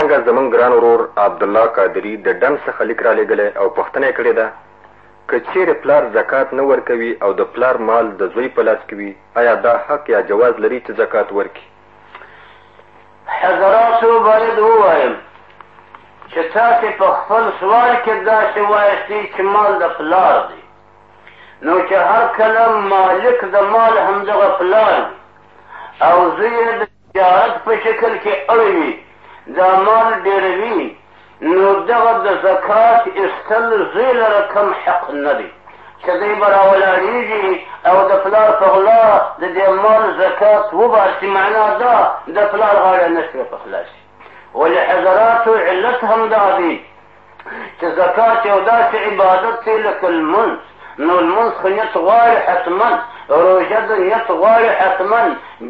څنګه زمونږ ګران ورور عبدالله قادري د ډنډ څخه لیک رالیږلی او پوښتنه یې کړې ده، که چیرې پلار زکات نه ورکوي او د پلار مال د زوی په لاس کې وي، ایا دا حق یا جواز لري چې زکات ورکړي؟ حضراتو باید ووایم چې تاسې په خپل سوال کې داسې وایستئ چې مال د پلار دی، نو چې هر کله مالک د مال همدغه پلار وي او زوی یې تجارت په شکل کې اړوي دا مال ډېروي نو دغه د زکات ایستل زوی لره کم حق نه دی چې دی به راولاړېږي او د پلار په غلا د دې مال زکات وباسي معنا دا د پلار غاړه نه شي په خلاصي ولې حضراتو علت هم دا دی چې زکات یو داسې عبادت دی لکه لمونځ نو لمونځ خو نیت غواړي حتما روژه د نیت غواړي حتما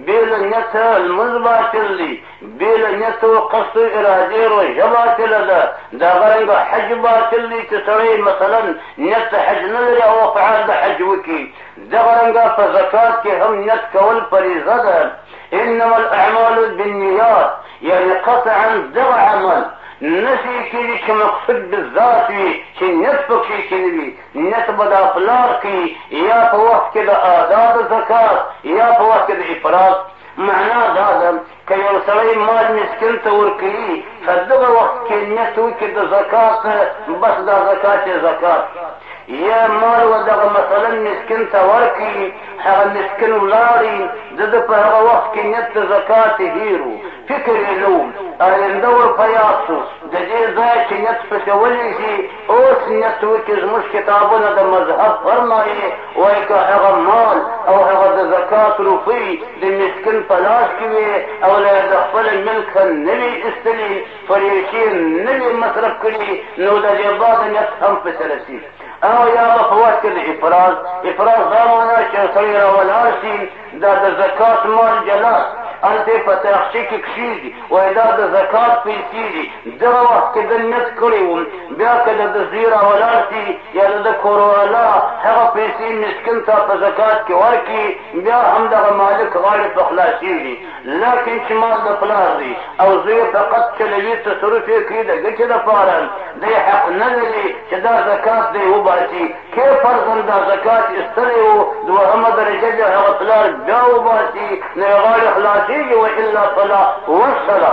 بې له نیت لمونځ باطل دی بې له نیت او قصد او ارادې روژه باطله ده د هغه رنګه حج باطل دی چې سړی مثلا نیت د حج نه لري او افعال د حج وکړي دغه رنګه په زکات کې هم نیت کول فریضه ده انما الاعمال بالنیات یعنې قطعا دغه عمل نشي کېږي چې مقصود د ذات وي چې نیت پکې کې نه وي نیت به دا پلار کوي یا په وخت کې د ادا د زکات یا په وخت کې د افراد معنا دا ده که یو سړی مال مسکین ته ورکوي په دغه وخت کې نیت وکړي د زکات بس دا زکات یې زکات یا مال و دغه مثلا مسکین ته ورکړي هغه مسکن ولاړی د ده په هغه وخت کې نیت د زکات هیر و فکر یې نه و آینده ور په یاد شو د دې ځای چې نیت پسې ولیږي اوس نیت وکړي زموږ کتابونه د مذهب فرمایي وایي که هغه مال او هغه د زکات روپۍ د مسکن په لاس کې وي او له د خپل ملکه نه وي ایستلي فرېشې نه وي مصرف کړي نو د دې بعد نیت هم پسې رسېږي اما یا به په وخت کې د افراز افراز دا معنا چې یو سړی راولاړ شي دا د زکات مال جلا هلته په تاخچه کې کښېږدي وایي دا د زکات پیسې دي دغه وخت کې د نیت کړی وم بیا که د ده زوی راولاړ شي یا د ده کوروالا هغه پیسې مسکین ته په زکات کې ورکړي بیا همدغه مالک غاړې په خلاصېږي لکه چې مال د پلار دی او زوی فقط چلوي تصرف یې کوي د ګټې لپاره دی حق نه لري چې دا زکات دی وباسي که فرضاً دا زکات ایستلی و دوهمه درجه د هغه پلار بیا وباسي نو یې غاړې خلاصېږي والا فلا وسله